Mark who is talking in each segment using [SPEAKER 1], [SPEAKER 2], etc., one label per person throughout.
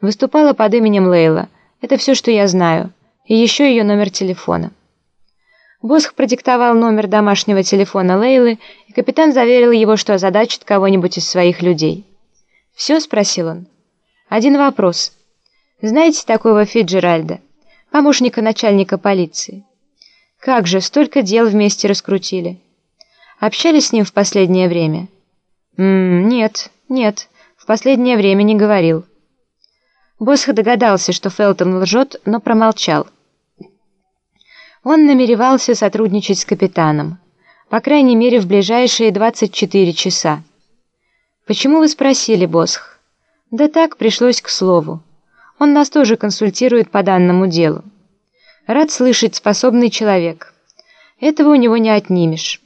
[SPEAKER 1] Выступала под именем Лейла. Это все, что я знаю. И еще ее номер телефона. Босх продиктовал номер домашнего телефона Лейлы, и капитан заверил его, что озадачит кого-нибудь из своих людей. «Все?» — спросил он. «Один вопрос. Знаете такого Фиджеральда, помощника начальника полиции? Как же, столько дел вместе раскрутили. Общались с ним в последнее время?» «М -м, «Нет, нет, в последнее время не говорил». Босх догадался, что Фелтон лжет, но промолчал. Он намеревался сотрудничать с капитаном, по крайней мере в ближайшие 24 часа. «Почему вы спросили, Босх?» «Да так, пришлось к слову. Он нас тоже консультирует по данному делу. Рад слышать, способный человек. Этого у него не отнимешь».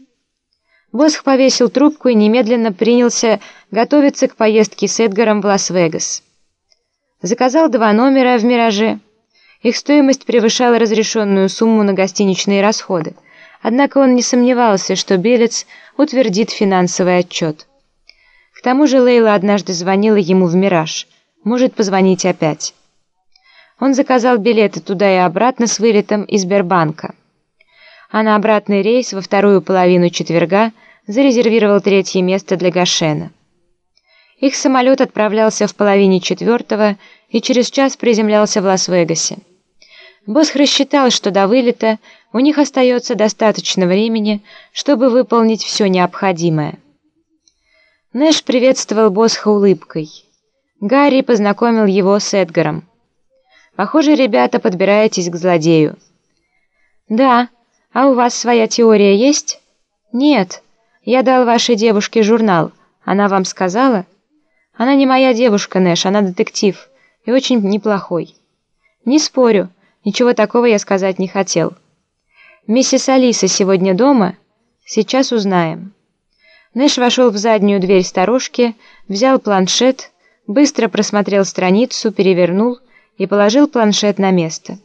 [SPEAKER 1] Босх повесил трубку и немедленно принялся готовиться к поездке с Эдгаром в Лас-Вегас. Заказал два номера в «Мираже». Их стоимость превышала разрешенную сумму на гостиничные расходы, однако он не сомневался, что Белец утвердит финансовый отчет. К тому же Лейла однажды звонила ему в «Мираж», может позвонить опять. Он заказал билеты туда и обратно с вылетом из Сбербанка. А на обратный рейс во вторую половину четверга зарезервировал третье место для Гашена. Их самолет отправлялся в половине четвертого и через час приземлялся в Лас-Вегасе. Босх рассчитал, что до вылета у них остается достаточно времени, чтобы выполнить все необходимое. Нэш приветствовал Босха улыбкой. Гарри познакомил его с Эдгаром. «Похоже, ребята, подбираетесь к злодею». «Да. А у вас своя теория есть?» «Нет. Я дал вашей девушке журнал. Она вам сказала?» «Она не моя девушка, Нэш, она детектив. И очень неплохой». «Не спорю». Ничего такого я сказать не хотел. Миссис Алиса сегодня дома? Сейчас узнаем. Нэш вошел в заднюю дверь сторожки, взял планшет, быстро просмотрел страницу, перевернул и положил планшет на место.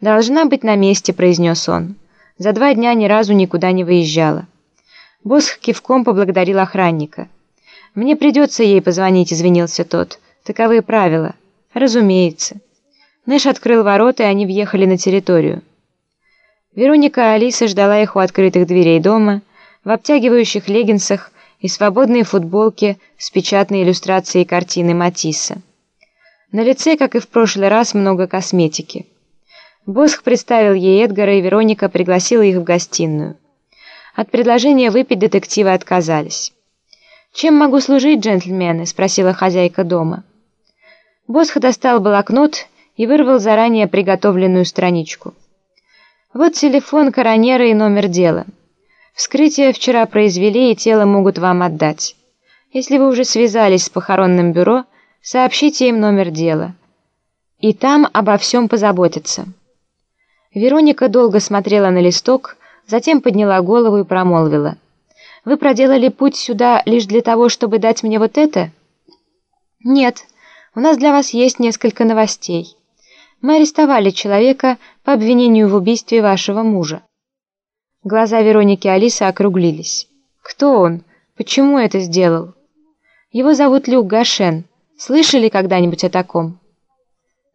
[SPEAKER 1] «Должна быть на месте», — произнес он. За два дня ни разу никуда не выезжала. Босх кивком поблагодарил охранника. «Мне придется ей позвонить», — извинился тот. «Таковы правила». «Разумеется». Нэш открыл ворота, и они въехали на территорию. Вероника Алиса ждала их у открытых дверей дома, в обтягивающих леггинсах и свободной футболке с печатной иллюстрацией картины Матисса. На лице, как и в прошлый раз, много косметики. Босх представил ей Эдгара, и Вероника пригласила их в гостиную. От предложения выпить детективы отказались. «Чем могу служить, джентльмены?» – спросила хозяйка дома. Босх достал блокнот и вырвал заранее приготовленную страничку. Вот телефон коронера и номер дела. Вскрытие вчера произвели, и тело могут вам отдать. Если вы уже связались с похоронным бюро, сообщите им номер дела. И там обо всем позаботятся. Вероника долго смотрела на листок, затем подняла голову и промолвила. «Вы проделали путь сюда лишь для того, чтобы дать мне вот это?» «Нет, у нас для вас есть несколько новостей». Мы арестовали человека по обвинению в убийстве вашего мужа». Глаза Вероники Алисы округлились. «Кто он? Почему это сделал?» «Его зовут Люк Гашен. Слышали когда-нибудь о таком?»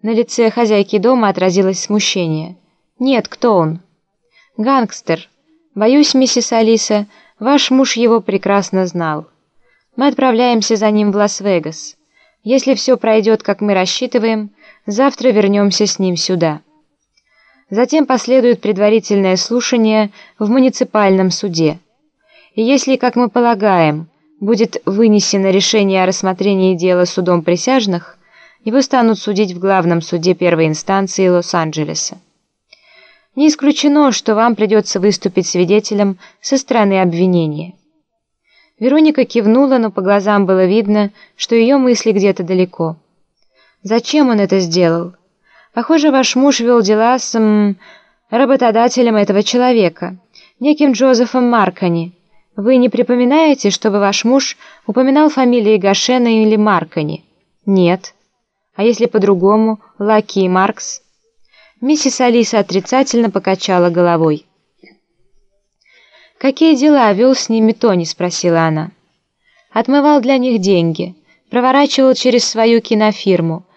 [SPEAKER 1] На лице хозяйки дома отразилось смущение. «Нет, кто он?» «Гангстер. Боюсь, миссис Алиса, ваш муж его прекрасно знал. Мы отправляемся за ним в Лас-Вегас. Если все пройдет, как мы рассчитываем, Завтра вернемся с ним сюда. Затем последует предварительное слушание в муниципальном суде. И если, как мы полагаем, будет вынесено решение о рассмотрении дела судом присяжных, его станут судить в главном суде первой инстанции Лос-Анджелеса. Не исключено, что вам придется выступить свидетелем со стороны обвинения. Вероника кивнула, но по глазам было видно, что ее мысли где-то далеко. Зачем он это сделал? Похоже, ваш муж вел дела с м, работодателем этого человека, неким Джозефом Маркани. Вы не припоминаете, чтобы ваш муж упоминал фамилии Гашена или Маркани? Нет. А если по-другому, Лаки и Маркс? Миссис Алиса отрицательно покачала головой. «Какие дела вел с ними Тони?» – спросила она. «Отмывал для них деньги, проворачивал через свою кинофирму,